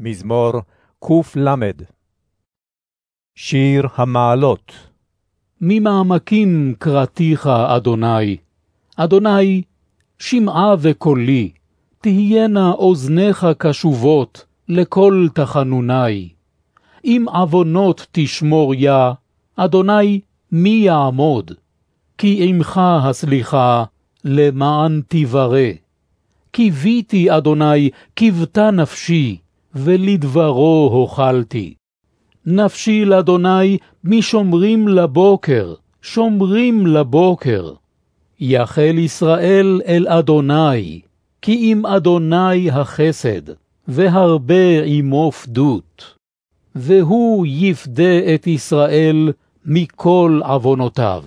מזמור קל. שיר המעלות. ממעמקים קראתיך, אדוני. אדוני, שמעה וקולי, תהיינה אוזניך קשובות לכל תחנוני. אם עוונות תשמור יה, אדוני, מי יעמוד? כי עמך הסליחה, למען תברא. קיוויתי, אדוני, קיוותה נפשי, ולדברו הוחלתי. נפשי לאדוני משומרים לבוקר, שומרים לבוקר. יחל ישראל אל אדוני, כי עם אדוני החסד, והרבה עמו פדות. והוא יפדה את ישראל מכל עוונותיו.